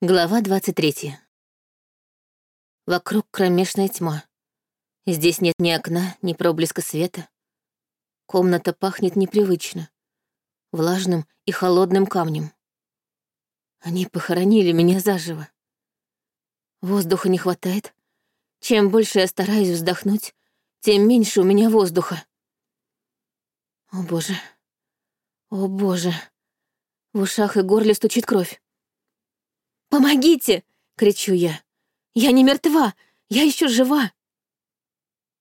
Глава 23. Вокруг кромешная тьма. Здесь нет ни окна, ни проблеска света. Комната пахнет непривычно, влажным и холодным камнем. Они похоронили меня заживо. Воздуха не хватает. Чем больше я стараюсь вздохнуть, тем меньше у меня воздуха. О боже, о боже. В ушах и горле стучит кровь. «Помогите!» — кричу я. «Я не мертва! Я еще жива!»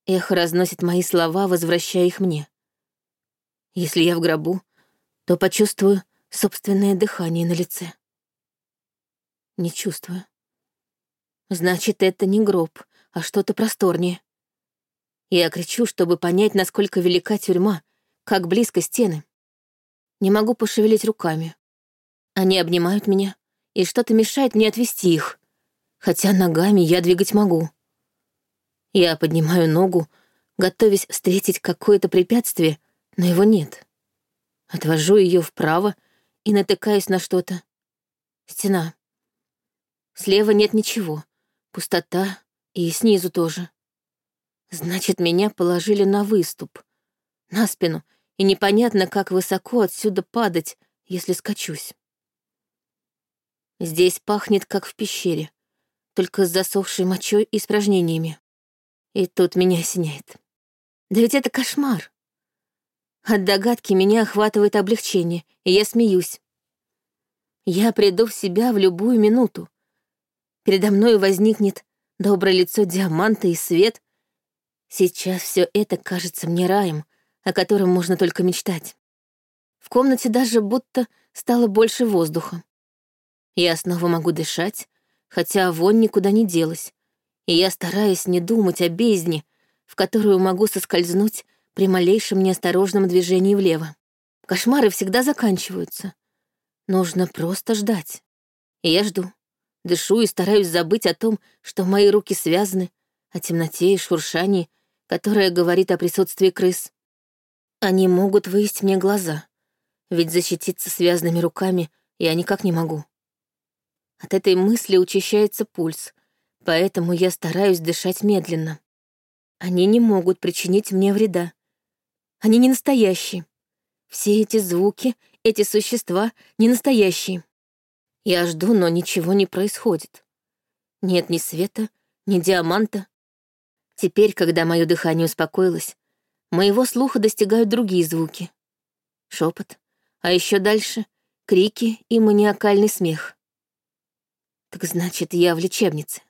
Эхо разносит мои слова, возвращая их мне. Если я в гробу, то почувствую собственное дыхание на лице. Не чувствую. Значит, это не гроб, а что-то просторнее. Я кричу, чтобы понять, насколько велика тюрьма, как близко стены. Не могу пошевелить руками. Они обнимают меня, и что-то мешает мне отвести их, хотя ногами я двигать могу. Я поднимаю ногу, готовясь встретить какое-то препятствие, но его нет. Отвожу ее вправо и натыкаюсь на что-то. Стена. Слева нет ничего. Пустота и снизу тоже. Значит, меня положили на выступ, на спину, и непонятно, как высоко отсюда падать, если скачусь. Здесь пахнет, как в пещере, только с засохшей мочой и испражнениями. И тут меня осеняет. Да ведь это кошмар. От догадки меня охватывает облегчение, и я смеюсь. Я приду в себя в любую минуту. Передо мной возникнет доброе лицо диаманта и свет. Сейчас все это кажется мне раем, о котором можно только мечтать. В комнате даже будто стало больше воздуха. Я снова могу дышать, хотя вонь никуда не делась, и я стараюсь не думать о бездне, в которую могу соскользнуть при малейшем неосторожном движении влево. Кошмары всегда заканчиваются. Нужно просто ждать. И я жду. Дышу и стараюсь забыть о том, что мои руки связаны, о темноте и шуршании, которое говорит о присутствии крыс. Они могут выесть мне глаза, ведь защититься связанными руками я никак не могу. От этой мысли учащается пульс, поэтому я стараюсь дышать медленно. Они не могут причинить мне вреда. Они не настоящие. Все эти звуки, эти существа не настоящие. Я жду, но ничего не происходит. Нет ни света, ни диаманта. Теперь, когда мое дыхание успокоилось, моего слуха достигают другие звуки. Шепот, а еще дальше — крики и маниакальный смех. Так значит, я в лечебнице.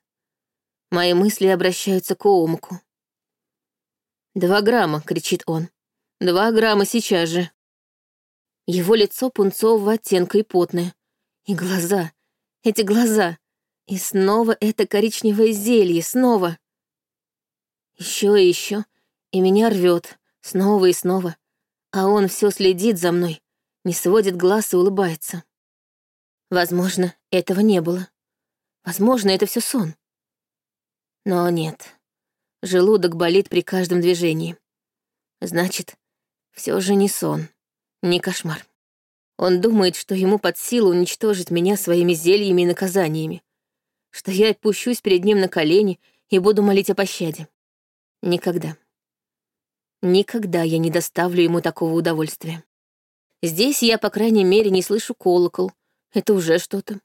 Мои мысли обращаются к Оумку. «Два грамма!» — кричит он. «Два грамма сейчас же!» Его лицо пунцового оттенка и потное. И глаза. Эти глаза. И снова это коричневое зелье. Снова. Еще и еще. И меня рвет. Снова и снова. А он все следит за мной. Не сводит глаз и улыбается. Возможно, этого не было. Возможно, это все сон. Но нет. Желудок болит при каждом движении. Значит, все же не сон, не кошмар. Он думает, что ему под силу уничтожить меня своими зельями и наказаниями, что я опущусь перед ним на колени и буду молить о пощаде. Никогда. Никогда я не доставлю ему такого удовольствия. Здесь я, по крайней мере, не слышу колокол. Это уже что-то.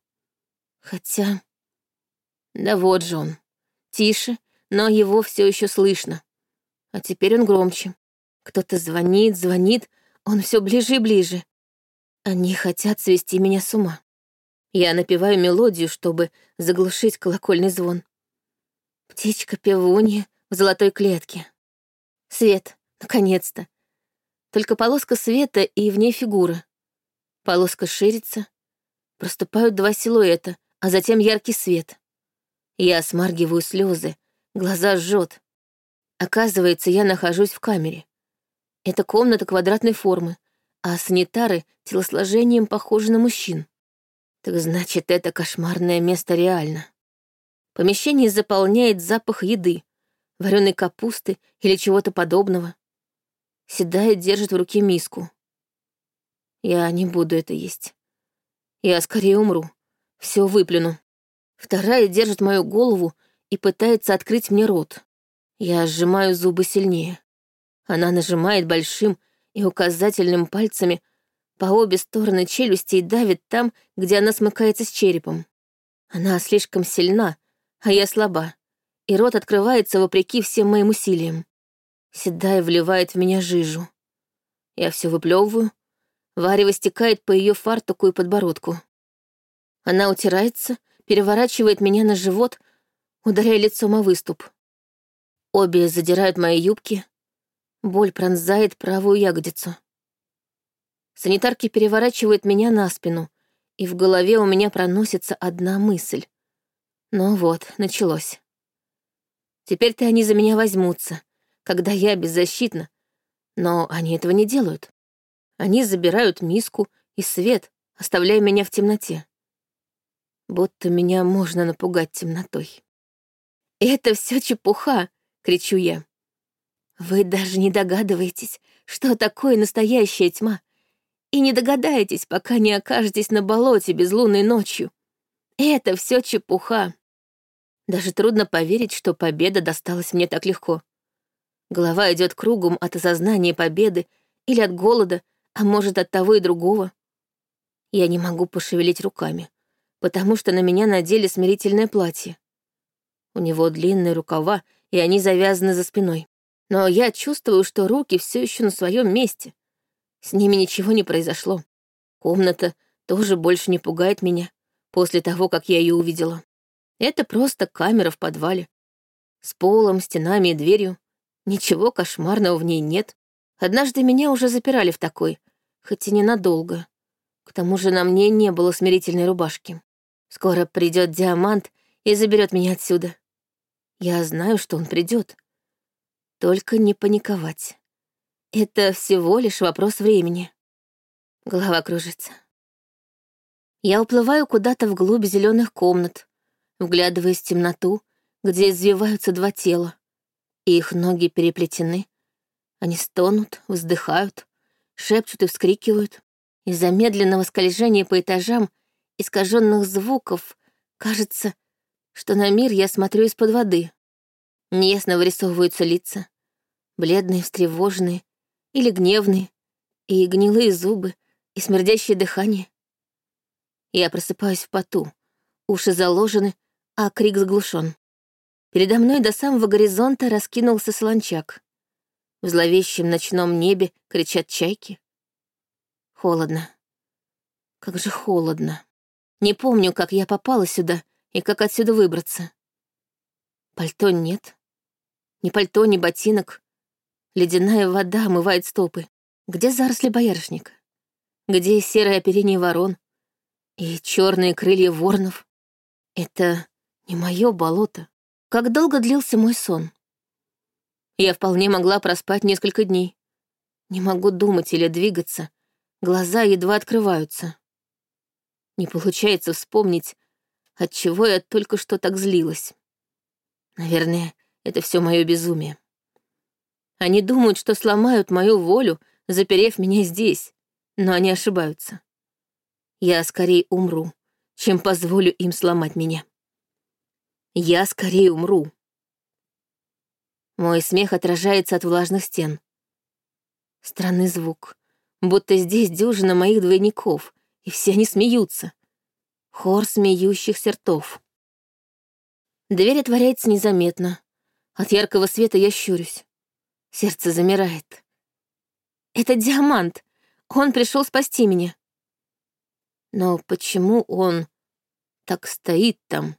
Хотя... Да вот же он. Тише, но его все еще слышно. А теперь он громче. Кто-то звонит, звонит, он все ближе и ближе. Они хотят свести меня с ума. Я напеваю мелодию, чтобы заглушить колокольный звон. Птичка-певунья в золотой клетке. Свет, наконец-то. Только полоска света и в ней фигура. Полоска ширится. Проступают два силуэта, а затем яркий свет. Я смаргиваю слезы, глаза жжет. Оказывается, я нахожусь в камере. Это комната квадратной формы, а санитары телосложением похожи на мужчин. Так значит, это кошмарное место реально. Помещение заполняет запах еды, вареной капусты или чего-то подобного. Седая держит в руке миску. Я не буду это есть. Я скорее умру. Все выплюну. Вторая держит мою голову и пытается открыть мне рот. Я сжимаю зубы сильнее. Она нажимает большим и указательным пальцами по обе стороны челюсти и давит там, где она смыкается с черепом. Она слишком сильна, а я слаба, и рот открывается вопреки всем моим усилиям. Седая вливает в меня жижу. Я все выплевываю. Варево стекает по ее фартуку и подбородку. Она утирается, переворачивает меня на живот, ударяя лицом о выступ. Обе задирают мои юбки. Боль пронзает правую ягодицу. Санитарки переворачивают меня на спину, и в голове у меня проносится одна мысль. Ну вот, началось. Теперь-то они за меня возьмутся, когда я беззащитна, но они этого не делают. Они забирают миску и свет, оставляя меня в темноте. Будто меня можно напугать темнотой. «Это все чепуха!» — кричу я. «Вы даже не догадываетесь, что такое настоящая тьма, и не догадаетесь, пока не окажетесь на болоте безлунной ночью. Это все чепуха. Даже трудно поверить, что победа досталась мне так легко. Голова идет кругом от осознания победы или от голода, а может, от того и другого. Я не могу пошевелить руками, потому что на меня надели смирительное платье. У него длинные рукава, и они завязаны за спиной. Но я чувствую, что руки все еще на своем месте. С ними ничего не произошло. Комната тоже больше не пугает меня после того, как я ее увидела. Это просто камера в подвале. С полом, стенами и дверью. Ничего кошмарного в ней нет. Однажды меня уже запирали в такой, хоть и ненадолго. К тому же на мне не было смирительной рубашки. Скоро придет Диамант и заберет меня отсюда. Я знаю, что он придет. Только не паниковать. Это всего лишь вопрос времени. Голова кружится. Я уплываю куда-то вглубь зеленых комнат, вглядываясь в темноту, где извиваются два тела и их ноги переплетены. Они стонут, вздыхают, шепчут и вскрикивают. Из-за медленного скольжения по этажам, искаженных звуков, кажется, что на мир я смотрю из-под воды. Неясно вырисовываются лица, бледные, встревоженные или гневные, и гнилые зубы, и смердящее дыхание. Я просыпаюсь в поту, уши заложены, а крик заглушен. Передо мной до самого горизонта раскинулся солончак. В зловещем ночном небе кричат чайки. Холодно. Как же холодно. Не помню, как я попала сюда и как отсюда выбраться. Пальто нет. Ни пальто, ни ботинок. Ледяная вода омывает стопы. Где заросли боярышника? Где серое оперение ворон? И черные крылья воронов? Это не мое болото. Как долго длился мой сон? Я вполне могла проспать несколько дней. Не могу думать или двигаться. Глаза едва открываются. Не получается вспомнить, от чего я только что так злилась. Наверное, это все мое безумие. Они думают, что сломают мою волю, заперев меня здесь, но они ошибаются. Я скорее умру, чем позволю им сломать меня. Я скорее умру. Мой смех отражается от влажных стен. Странный звук, будто здесь дюжина моих двойников, и все они смеются. Хор смеющихся ртов. Дверь отворяется незаметно. От яркого света я щурюсь. Сердце замирает. Это диамант. Он пришел спасти меня. Но почему он так стоит там?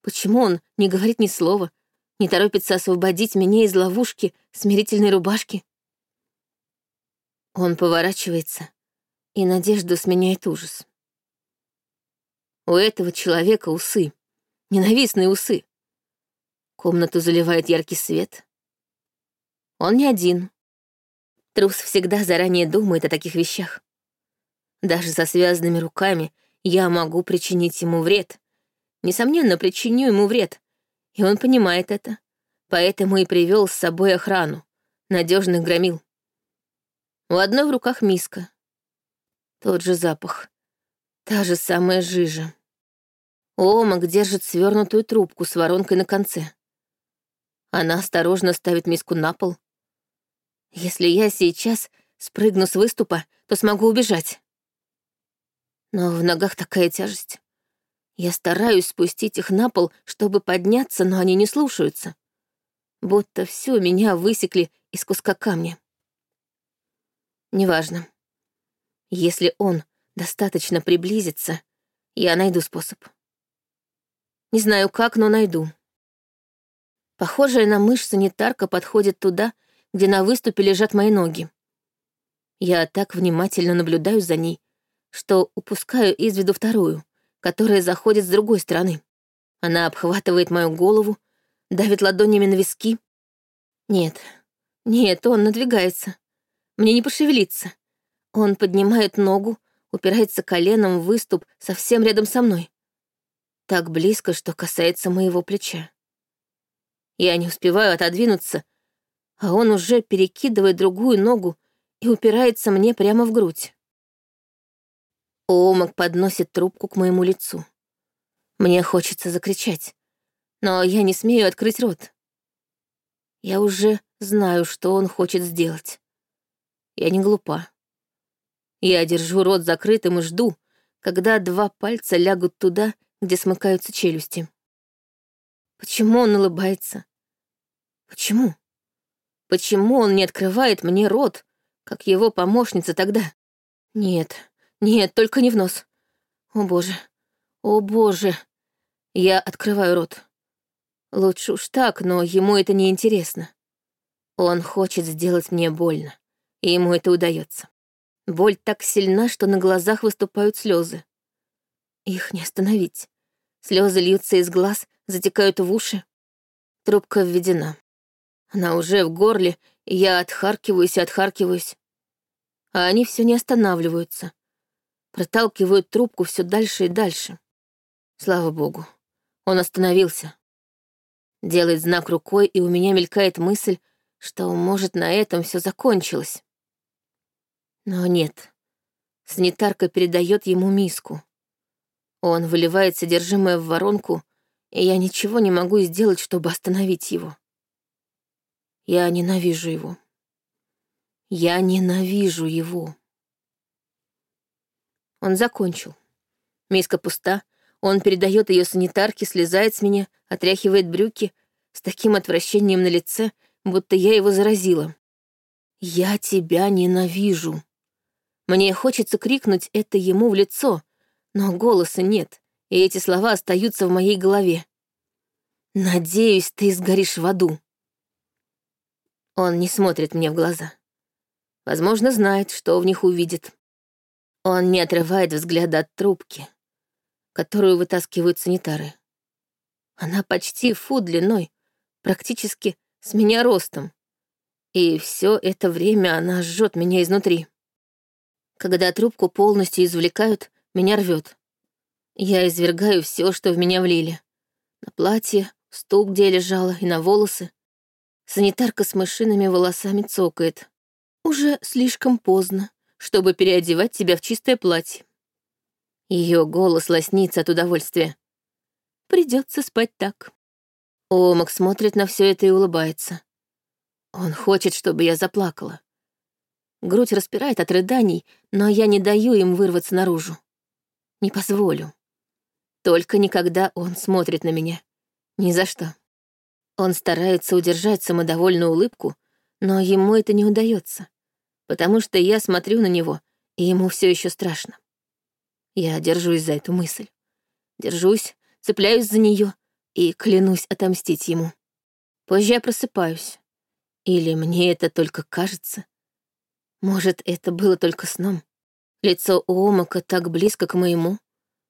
Почему он не говорит ни слова, не торопится освободить меня из ловушки смирительной рубашки? Он поворачивается, и надежду сменяет ужас. У этого человека усы, ненавистные усы. Комнату заливает яркий свет. Он не один. Трус всегда заранее думает о таких вещах. Даже со связанными руками я могу причинить ему вред, несомненно, причиню ему вред. И он понимает это. Поэтому и привел с собой охрану, надежных громил. У одной в руках миска. Тот же запах. Та же самая жижа. Омак держит свернутую трубку с воронкой на конце. Она осторожно ставит миску на пол. Если я сейчас спрыгну с выступа, то смогу убежать. Но в ногах такая тяжесть. Я стараюсь спустить их на пол, чтобы подняться, но они не слушаются. Будто все меня высекли из куска камня. Неважно. Если он достаточно приблизится, я найду способ. Не знаю как, но найду. Похожая на мышь санитарка подходит туда, где на выступе лежат мои ноги. Я так внимательно наблюдаю за ней, что упускаю из виду вторую, которая заходит с другой стороны. Она обхватывает мою голову, давит ладонями на виски. Нет, нет, он надвигается. Мне не пошевелиться. Он поднимает ногу, упирается коленом в выступ совсем рядом со мной так близко, что касается моего плеча. Я не успеваю отодвинуться, а он уже перекидывает другую ногу и упирается мне прямо в грудь. Омак подносит трубку к моему лицу. Мне хочется закричать, но я не смею открыть рот. Я уже знаю, что он хочет сделать. Я не глупа. Я держу рот закрытым и жду, когда два пальца лягут туда, где смыкаются челюсти. Почему он улыбается? Почему? Почему он не открывает мне рот, как его помощница тогда? Нет, нет, только не в нос. О боже, о боже. Я открываю рот. Лучше уж так, но ему это не интересно. Он хочет сделать мне больно, и ему это удается. Боль так сильна, что на глазах выступают слезы. Их не остановить. Слезы льются из глаз, затекают в уши. Трубка введена. Она уже в горле, и я отхаркиваюсь и отхаркиваюсь. А они все не останавливаются. Проталкивают трубку все дальше и дальше. Слава богу, он остановился. Делает знак рукой, и у меня мелькает мысль, что, может, на этом все закончилось. Но нет. Санитарка передает ему миску. Он выливает содержимое в воронку, и я ничего не могу сделать, чтобы остановить его. Я ненавижу его. Я ненавижу его. Он закончил. Миска пуста, он передает ее санитарке, слезает с меня, отряхивает брюки с таким отвращением на лице, будто я его заразила. «Я тебя ненавижу». Мне хочется крикнуть это ему в лицо, но голоса нет, и эти слова остаются в моей голове. «Надеюсь, ты сгоришь в аду». Он не смотрит мне в глаза. Возможно, знает, что в них увидит. Он не отрывает взгляда от трубки, которую вытаскивают санитары. Она почти фу длиной, практически с меня ростом. И все это время она жжет меня изнутри. Когда трубку полностью извлекают, меня рвет. Я извергаю все, что в меня влили. На платье, стул, где я лежала, и на волосы. Санитарка с мышиными волосами цокает. Уже слишком поздно, чтобы переодевать тебя в чистое платье. Ее голос лоснится от удовольствия. Придется спать так. Омак смотрит на все это и улыбается. Он хочет, чтобы я заплакала. Грудь распирает от рыданий, но я не даю им вырваться наружу. Не позволю. Только никогда он смотрит на меня. Ни за что. Он старается удержать самодовольную улыбку, но ему это не удается, потому что я смотрю на него, и ему все еще страшно. Я держусь за эту мысль. Держусь, цепляюсь за нее и клянусь отомстить ему. Позже я просыпаюсь. Или мне это только кажется. Может, это было только сном. Лицо Омака так близко к моему.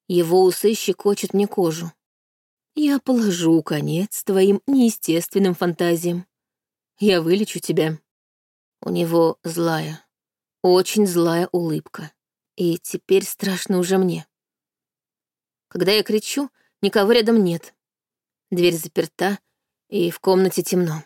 Его усы щекочут мне кожу. Я положу конец твоим неестественным фантазиям. Я вылечу тебя. У него злая, очень злая улыбка. И теперь страшно уже мне. Когда я кричу, никого рядом нет. Дверь заперта, и в комнате темно.